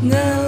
now